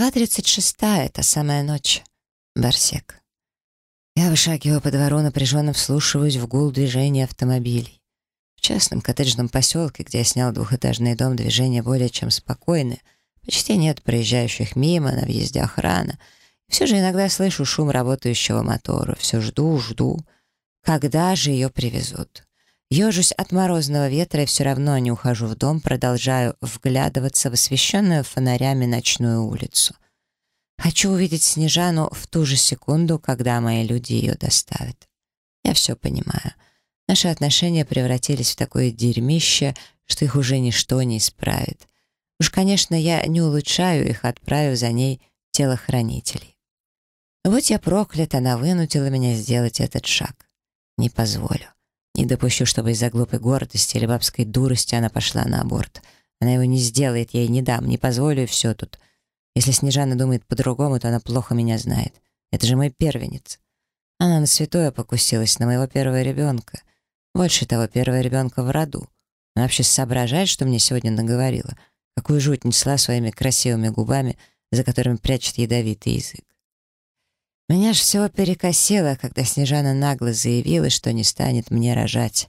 Глава 36. Та самая ночь. Барсек. Я вышагиваю по двору, напряженно вслушиваюсь в гул движения автомобилей. В частном коттеджном поселке, где я снял двухэтажный дом, движение более чем спокойное. Почти нет проезжающих мимо, на въезде охрана. И все же иногда слышу шум работающего мотора. Все жду, жду. Когда же ее привезут? Ежусь от морозного ветра и все равно не ухожу в дом, продолжаю вглядываться в освещенную фонарями ночную улицу. Хочу увидеть Снежану в ту же секунду, когда мои люди ее доставят. Я все понимаю. Наши отношения превратились в такое дерьмище, что их уже ничто не исправит. Уж, конечно, я не улучшаю их, отправив за ней телохранителей. Вот я проклят, она вынудила меня сделать этот шаг. Не позволю. Не допущу, чтобы из-за глупой гордости или бабской дурости она пошла на аборт. Она его не сделает, я ей не дам, не позволю, и все тут. Если Снежана думает по-другому, то она плохо меня знает. Это же мой первенец. Она на святое покусилась, на моего первого ребенка. Больше того, первого ребенка в роду. Она вообще соображает, что мне сегодня наговорила. Какую жуть несла своими красивыми губами, за которыми прячет ядовитый язык. Меня ж всего перекосило, когда Снежана нагло заявила, что не станет мне рожать.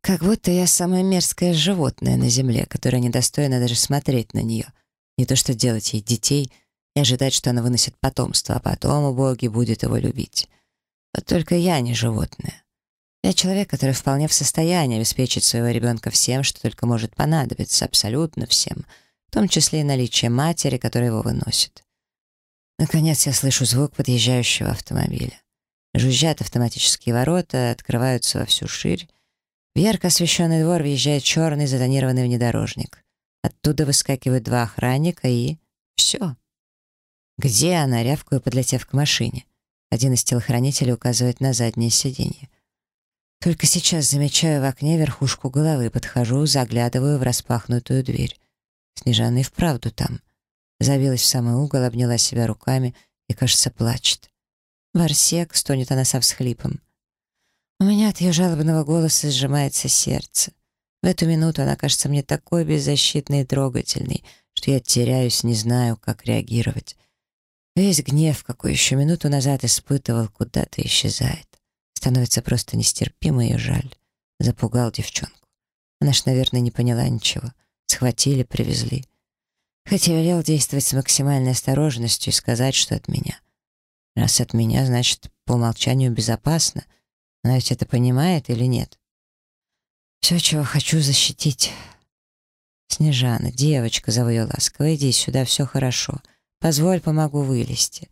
Как будто я самое мерзкое животное на земле, которое недостойно даже смотреть на нее. Не то что делать ей детей и ожидать, что она выносит потомство, а потом у боги будет его любить. Вот только я не животное. Я человек, который вполне в состоянии обеспечить своего ребенка всем, что только может понадобиться, абсолютно всем, в том числе и наличие матери, которая его выносит. Наконец я слышу звук подъезжающего автомобиля. Жужжат автоматические ворота, открываются во всю ширь. В ярко освещенный двор въезжает черный затонированный внедорожник. Оттуда выскакивают два охранника и... Все. Где она, рявкаю, подлетев к машине? Один из телохранителей указывает на заднее сиденье. Только сейчас замечаю в окне верхушку головы, подхожу, заглядываю в распахнутую дверь. Снежана и вправду там. Забилась в самый угол, обняла себя руками и, кажется, плачет. «Варсек!» — стонет она со всхлипом. У меня от ее жалобного голоса сжимается сердце. В эту минуту она кажется мне такой беззащитной и трогательной, что я теряюсь, не знаю, как реагировать. Весь гнев, какой еще минуту назад испытывал, куда-то исчезает. Становится просто нестерпимо ее жаль. Запугал девчонку. Она ж, наверное, не поняла ничего. Схватили, привезли. Хотя велел действовать с максимальной осторожностью и сказать, что от меня. Раз от меня, значит, по умолчанию безопасно. Она ведь это понимает или нет? Все, чего хочу, защитить. Снежана, девочка, зову ее ласково, иди сюда, все хорошо. Позволь, помогу вылезти.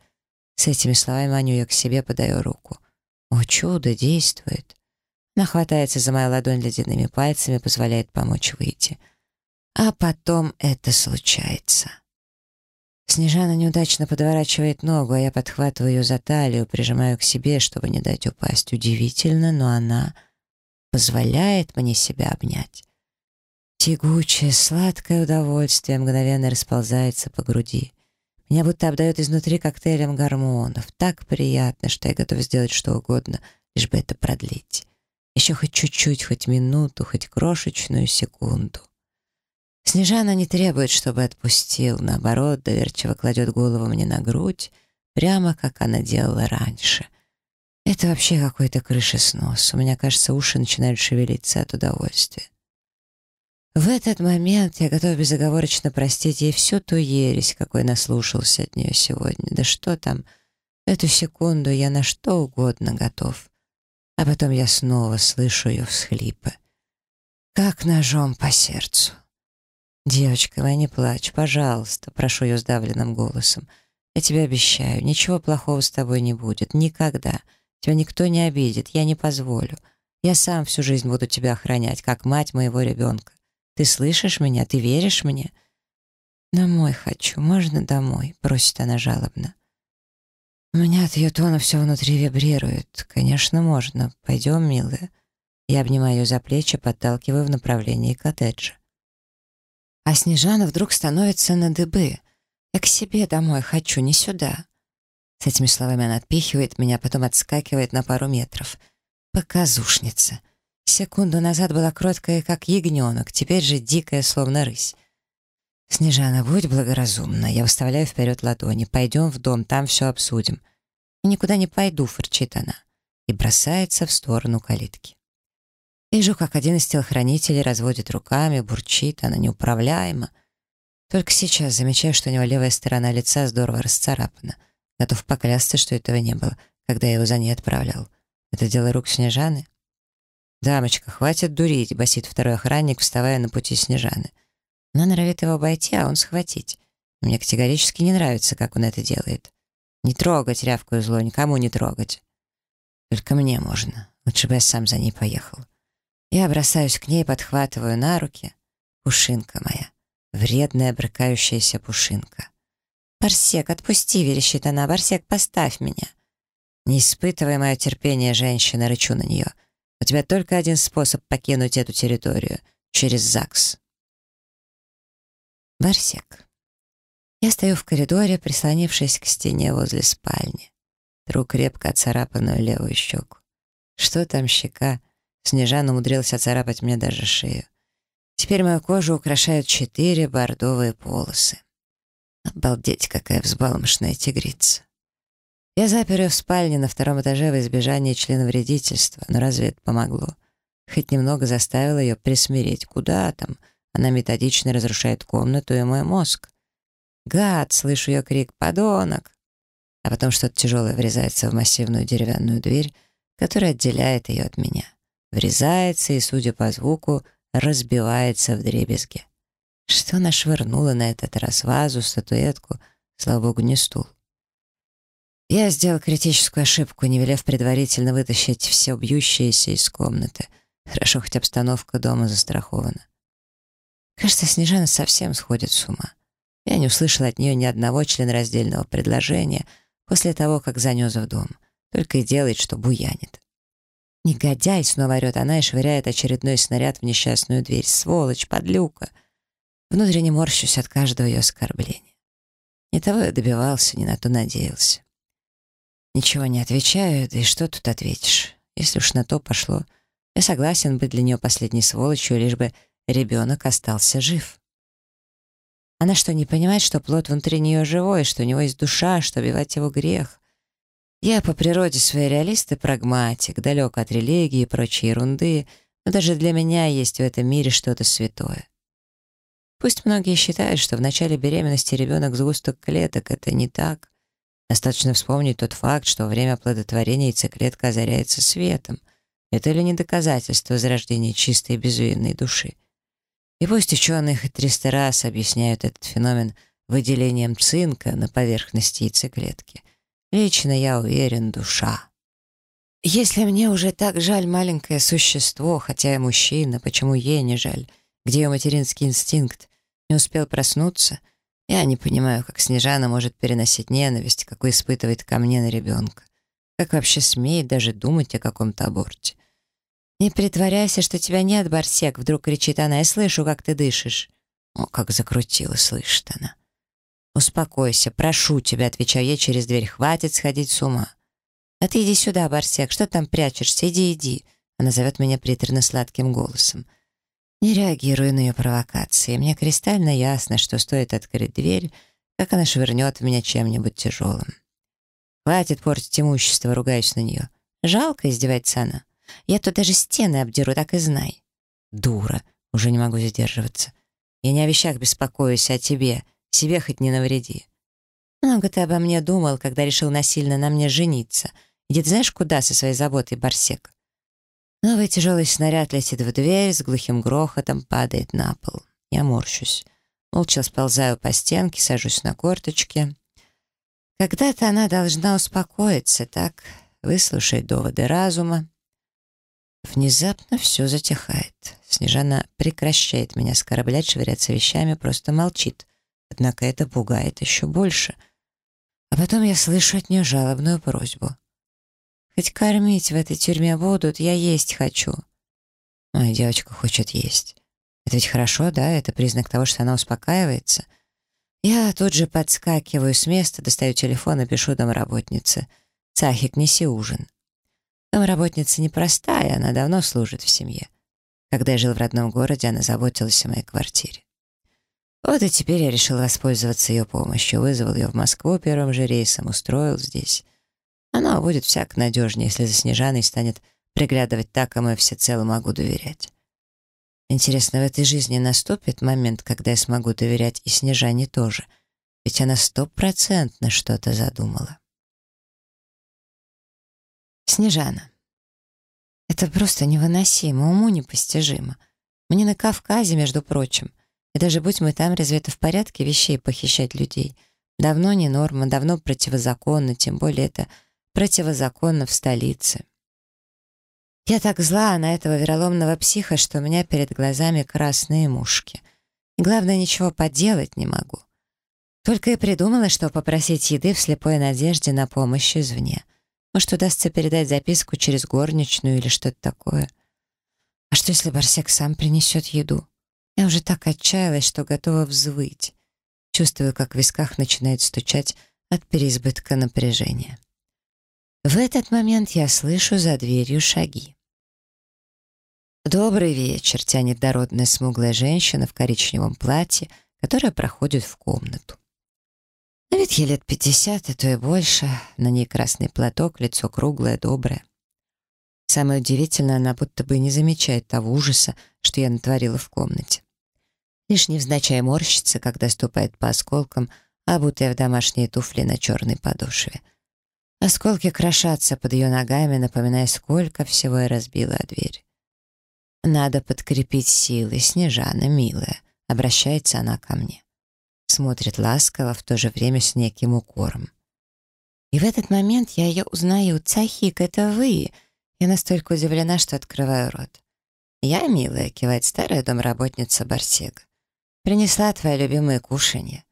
С этими словами маню я к себе, подаю руку. О, чудо, действует. Она хватается за мою ладонь ледяными пальцами, позволяет помочь выйти. А потом это случается. Снежана неудачно подворачивает ногу, а я подхватываю ее за талию, прижимаю к себе, чтобы не дать упасть. Удивительно, но она позволяет мне себя обнять. Тягучее, сладкое удовольствие мгновенно расползается по груди. Меня будто обдает изнутри коктейлем гормонов. Так приятно, что я готов сделать что угодно, лишь бы это продлить. Еще хоть чуть-чуть, хоть минуту, хоть крошечную секунду. Снежана не требует, чтобы отпустил, наоборот, доверчиво кладет голову мне на грудь, прямо как она делала раньше. Это вообще какой-то крышеснос. У меня, кажется, уши начинают шевелиться от удовольствия. В этот момент я готов безоговорочно простить ей всю ту ересь, какой наслушался от нее сегодня. Да что там, в эту секунду я на что угодно готов. А потом я снова слышу ее всхлипы. Как ножом по сердцу. «Девочка моя, не плачь, пожалуйста», — прошу ее сдавленным голосом. «Я тебе обещаю, ничего плохого с тобой не будет. Никогда. Тебя никто не обидит, я не позволю. Я сам всю жизнь буду тебя охранять, как мать моего ребенка. Ты слышишь меня? Ты веришь мне?» «Домой хочу, можно домой?» — просит она жалобно. У меня от ее тона все внутри вибрирует. «Конечно, можно. Пойдем, милая». Я обнимаю ее за плечи, подталкиваю в направлении коттеджа. А Снежана вдруг становится на дыбы. «Я к себе домой хочу, не сюда». С этими словами она отпихивает меня, потом отскакивает на пару метров. Показушница. Секунду назад была кроткая, как ягненок, теперь же дикая, словно рысь. «Снежана, будь благоразумна. Я выставляю вперед ладони. Пойдем в дом, там все обсудим». «И никуда не пойду», — фырчит она. И бросается в сторону калитки. Вижу, как один из телохранителей разводит руками, бурчит, она неуправляема. Только сейчас замечаю, что у него левая сторона лица здорово расцарапана. Готов поклясться, что этого не было, когда я его за ней отправлял. Это дело рук Снежаны? «Дамочка, хватит дурить», — басит второй охранник, вставая на пути Снежаны. Она норовит его обойти, а он схватить. Мне категорически не нравится, как он это делает. «Не трогать», — рявкую зло, — «никому не трогать». Только мне можно. Лучше бы я сам за ней поехал. Я бросаюсь к ней, подхватываю на руки. Пушинка моя. Вредная, брыкающаяся пушинка. «Барсек, отпусти!» — верещит она. «Барсек, поставь меня!» Не испытывая мое терпение, женщина, рычу на нее. У тебя только один способ покинуть эту территорию — через ЗАГС. Барсек. Я стою в коридоре, прислонившись к стене возле спальни. Тру крепко оцарапанную левую щеку. Что там щека? Снежана умудрилась оцарапать мне даже шею. Теперь мою кожу украшают четыре бордовые полосы. Обалдеть, какая взбалмошная тигрица. Я запер ее в спальне на втором этаже в избежание членовредительства, но разве это помогло? Хоть немного заставил ее присмиреть. Куда там? Она методично разрушает комнату и мой мозг. «Гад!» — слышу ее крик. «Подонок!» А потом что-то тяжелое врезается в массивную деревянную дверь, которая отделяет ее от меня. Врезается и, судя по звуку, разбивается в дребезге. Что она швырнула на этот раз вазу, статуэтку, слава богу, не стул. Я сделал критическую ошибку, не велев предварительно вытащить все бьющееся из комнаты. Хорошо, хоть обстановка дома застрахована. Кажется, Снежана совсем сходит с ума. Я не услышал от нее ни одного членораздельного предложения после того, как занес в дом. Только и делает, что буянит. «Негодяй!» — снова орет она и швыряет очередной снаряд в несчастную дверь. «Сволочь! Подлюка!» Внутренне морщусь от каждого ее оскорбления. Не того я добивался, не на то надеялся. Ничего не отвечаю, да и что тут ответишь? Если уж на то пошло, я согласен быть для нее последней сволочью, лишь бы ребенок остался жив. Она что, не понимает, что плод внутри нее живой, что у него есть душа, что убивать его грех? Я по природе своей реалист и прагматик, далек от религии и прочей ерунды, но даже для меня есть в этом мире что-то святое. Пусть многие считают, что в начале беременности ребенок сгусток клеток, это не так. Достаточно вспомнить тот факт, что во время оплодотворения яйцеклетка озаряется светом. Это ли не доказательство зарождения чистой и безвинной души? И пусть ученые хоть триста раз объясняют этот феномен выделением цинка на поверхности яйцеклетки, лично я уверен, душа. Если мне уже так жаль маленькое существо, хотя и мужчина, почему ей не жаль? Где ее материнский инстинкт? Не успел проснуться? Я не понимаю, как Снежана может переносить ненависть, какой испытывает ко мне на ребенка. Как вообще смеет даже думать о каком-то аборте? «Не притворяйся, что тебя нет, Барсек!» Вдруг кричит она. «Я слышу, как ты дышишь!» О, как закрутила, слышит она. «Успокойся, прошу тебя», — отвечаю я через дверь. «Хватит сходить с ума». «А ты иди сюда, Барсек, что там прячешься? Иди, иди!» Она зовет меня приторно-сладким голосом. Не реагирую на ее провокации. Мне кристально ясно, что стоит открыть дверь, как она швырнет в меня чем-нибудь тяжелым. Хватит портить имущество, ругаюсь на нее. Жалко, издевается она. Я тут даже стены обдеру, так и знай. Дура, уже не могу сдерживаться. Я не о вещах беспокоюсь, а о тебе. Себе хоть не навреди. Много ты обо мне думал, когда решил насильно на мне жениться. Иди ты знаешь куда со своей заботой, Барсек? Новый тяжелый снаряд летит в дверь, с глухим грохотом падает на пол. Я морщусь. Молча сползаю по стенке, сажусь на корточки. Когда-то она должна успокоиться, так, выслушать доводы разума. Внезапно все затихает. Снежана прекращает меня оскорблять, швыряться вещами, просто молчит. Однако это пугает еще больше. А потом я слышу от нее жалобную просьбу. Хоть кормить в этой тюрьме будут, я есть хочу. Моя девочка хочет есть. Это ведь хорошо, да? Это признак того, что она успокаивается. Я тут же подскакиваю с места, достаю телефон и пишу домработнице. «Цахик, неси ужин». Домработница непростая, она давно служит в семье. Когда я жил в родном городе, она заботилась о моей квартире. Вот и теперь я решил воспользоваться ее помощью, вызвал ее в Москву первым же рейсом, устроил здесь. Оно будет всяк надежнее, если за Снежаной станет приглядывать так, кому я всецело могу доверять. Интересно, в этой жизни наступит момент, когда я смогу доверять и Снежане тоже, ведь она стопроцентно что-то задумала. Снежана. Это просто невыносимо, уму непостижимо. Мне на Кавказе, между прочим. И даже будь мы там, разве это в порядке вещей похищать людей? Давно не норма, давно противозаконно, тем более это противозаконно в столице. Я так зла на этого вероломного психа, что у меня перед глазами красные мушки. И главное, ничего поделать не могу. Только и придумала, что попросить еды в слепой надежде на помощь извне. Может, удастся передать записку через горничную или что-то такое. А что, если Барсек сам принесет еду? Я уже так отчаялась, что готова взвыть. Чувствую, как в висках начинает стучать от переизбытка напряжения. В этот момент я слышу за дверью шаги. «Добрый вечер», — тянет дородная смуглая женщина в коричневом платье, которая проходит в комнату. На вид ей лет пятьдесят, а то и больше. На ней красный платок, лицо круглое, доброе. Самое удивительное, она будто бы не замечает того ужаса, что я натворила в комнате. Лишь невзначай морщится, когда ступает по осколкам, обутая в домашние туфли на черной подошве — Осколки крошатся под ее ногами, напоминая, сколько всего я разбила дверь. «Надо подкрепить силы, Снежана, милая», — обращается она ко мне. Смотрит ласково, в то же время с неким укором. И в этот момент я ее узнаю. «Цахик, это вы!» Я настолько удивлена, что открываю рот. «Я, милая», — кивает старая домработница Барсега. «Принесла твои любимые кушанье».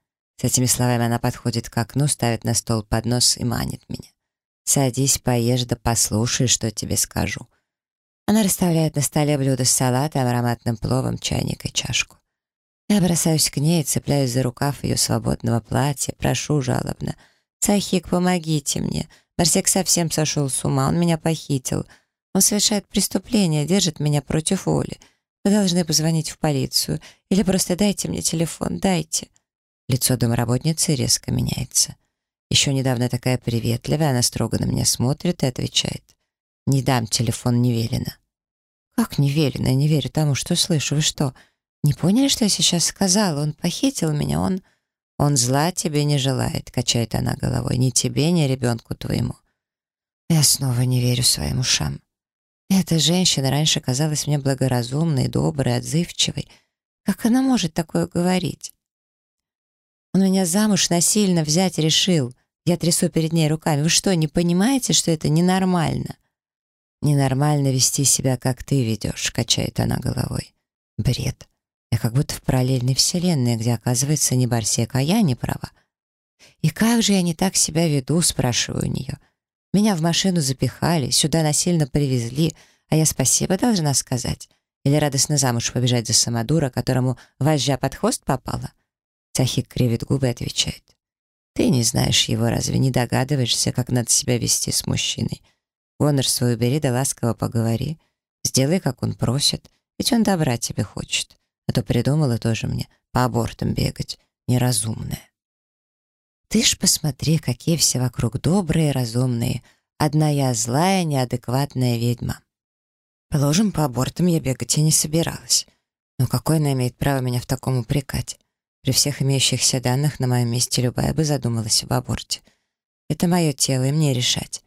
С этими словами она подходит к окну, ставит на стол поднос и манит меня. «Садись, поешь, да послушай, что тебе скажу». Она расставляет на столе блюдо с салатом, ароматным пловом, чайник и чашку. Я бросаюсь к ней, цепляюсь за рукав ее свободного платья, прошу жалобно. «Цахик, помогите мне. Барсек совсем сошел с ума, он меня похитил. Он совершает преступление, держит меня против воли. Вы должны позвонить в полицию. Или просто дайте мне телефон, дайте». Лицо домработницы резко меняется. Еще недавно такая приветливая, она строго на меня смотрит и отвечает. «Не дам телефон, не велено». «Как не велено? Я не верю тому, что слышу. Вы что, не поняли, что я сейчас сказала? Он похитил меня, он...» «Он зла тебе не желает», — качает она головой. «Ни тебе, ни ребенку твоему». Я снова не верю своим ушам. Эта женщина раньше казалась мне благоразумной, доброй, отзывчивой. Как она может такое говорить? Он меня замуж насильно взять решил. Я трясу перед ней руками. Вы что, не понимаете, что это ненормально? Ненормально вести себя, как ты ведешь, качает она головой. Бред. Я как будто в параллельной вселенной, где, оказывается, не Барсек, а я не права. И как же я не так себя веду, спрашиваю у нее. Меня в машину запихали, сюда насильно привезли, а я спасибо должна сказать. Или радостно замуж побежать за самодура, которому вожжа под хвост попала? Цахик кривит губы и отвечает. «Ты не знаешь его, разве не догадываешься, как надо себя вести с мужчиной? Гонор свой убери да ласково поговори. Сделай, как он просит, ведь он добра тебе хочет. А то придумала тоже мне по абортам бегать. Неразумная». «Ты ж посмотри, какие все вокруг добрые, разумные. Одна я злая, неадекватная ведьма». Положим, по абортам я бегать и не собиралась. Но какое она имеет право меня в таком упрекать? При всех имеющихся данных на моем месте любая бы задумалась об аборте. Это мое тело, и мне решать.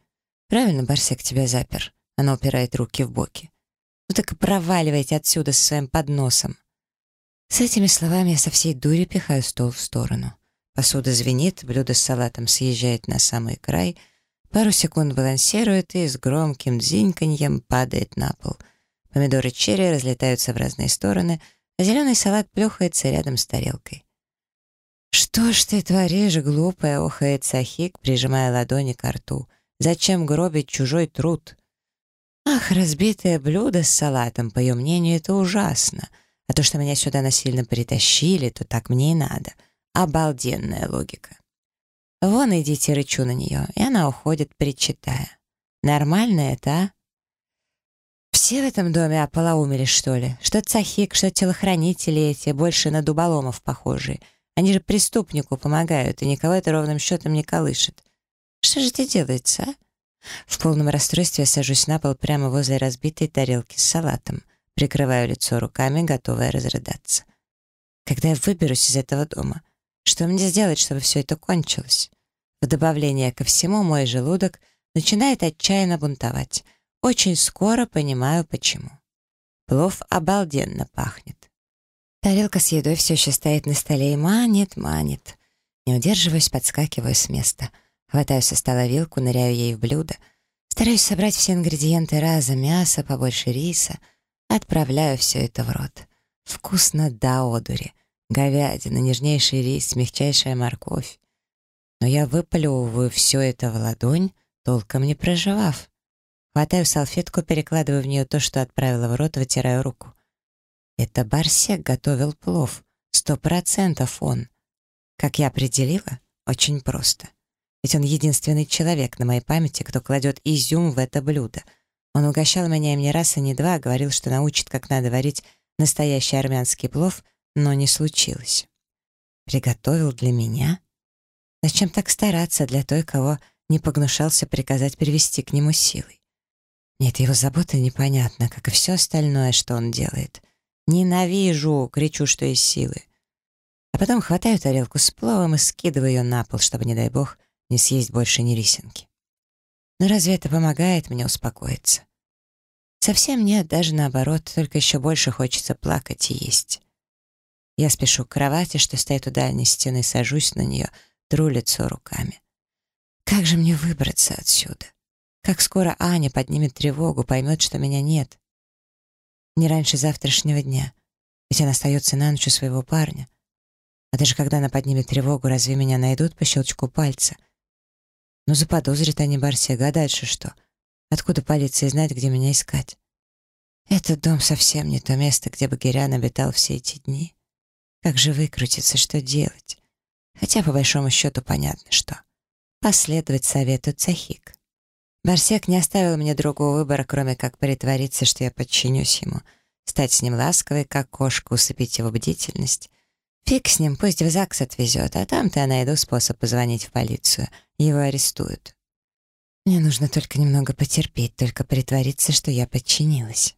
Правильно Барсек тебя запер? Она упирает руки в боки. Ну так и проваливайте отсюда со своим подносом. С этими словами я со всей дури пихаю стол в сторону. Посуда звенит, блюдо с салатом съезжает на самый край, пару секунд балансирует и с громким дзиньканьем падает на пол. Помидоры черри разлетаются в разные стороны, а зеленый салат плюхается рядом с тарелкой. «Что ж ты творишь, глупая?» — охает Сахик, прижимая ладони к рту. «Зачем гробить чужой труд?» «Ах, разбитое блюдо с салатом, по ее мнению, это ужасно. А то, что меня сюда насильно притащили, то так мне и надо. Обалденная логика». «Вон идите, рычу на нее», и она уходит, причитая. «Нормально это, а?» Все в этом доме ополоумели, что ли? Что цахик, что телохранители эти, больше на дуболомов похожие. Они же преступнику помогают, и никого это ровным счетом не колышет. Что же это делается, а? В полном расстройстве я сажусь на пол прямо возле разбитой тарелки с салатом, прикрываю лицо руками, готовая разрыдаться. Когда я выберусь из этого дома, что мне сделать, чтобы все это кончилось? В добавление ко всему мой желудок начинает отчаянно бунтовать. Очень скоро понимаю, почему. Плов обалденно пахнет. Тарелка с едой все еще стоит на столе и манит, манит. Не удерживаюсь, подскакиваю с места. Хватаю со стола вилку, ныряю ей в блюдо. Стараюсь собрать все ингредиенты разом, мясо, побольше риса. Отправляю все это в рот. Вкусно до одури. Говядина, нежнейший рис, мягчайшая морковь. Но я выплевываю все это в ладонь, толком не проживав. Хватаю салфетку, перекладываю в нее то, что отправила в рот, вытираю руку. Это Барсек готовил плов. Сто процентов он. Как я определила, очень просто. Ведь он единственный человек на моей памяти, кто кладет изюм в это блюдо. Он угощал меня им не раз и не два, говорил, что научит, как надо варить настоящий армянский плов, но не случилось. Приготовил для меня? Зачем так стараться для той, кого не погнушался приказать привести к нему силой? Нет, его забота непонятна, как и все остальное, что он делает. «Ненавижу!» — кричу, что из силы. А потом хватаю тарелку с пловом и скидываю ее на пол, чтобы, не дай бог, не съесть больше ни рисинки. Но разве это помогает мне успокоиться? Совсем нет, даже наоборот, только еще больше хочется плакать и есть. Я спешу к кровати, что стоит у дальней стены, сажусь на нее, тру лицо руками. Как же мне выбраться отсюда? Как скоро Аня поднимет тревогу, поймет, что меня нет? Не раньше завтрашнего дня, ведь она остается на ночь у своего парня. А даже когда она поднимет тревогу, разве меня найдут по щелчку пальца? Ну, заподозрит они Барсега, а дальше что? Откуда полиция знает, где меня искать? Этот дом совсем не то место, где Багирян обитал все эти дни. Как же выкрутиться, что делать? Хотя, по большому счету, понятно, что. Последовать совету Цахик. Барсек не оставил мне другого выбора, кроме как притвориться, что я подчинюсь ему, стать с ним ласковой, как кошка, усыпить его бдительность. Фиг с ним, пусть в ЗАГС отвезет, а там-то я найду способ позвонить в полицию. Его арестуют. Мне нужно только немного потерпеть, только притвориться, что я подчинилась.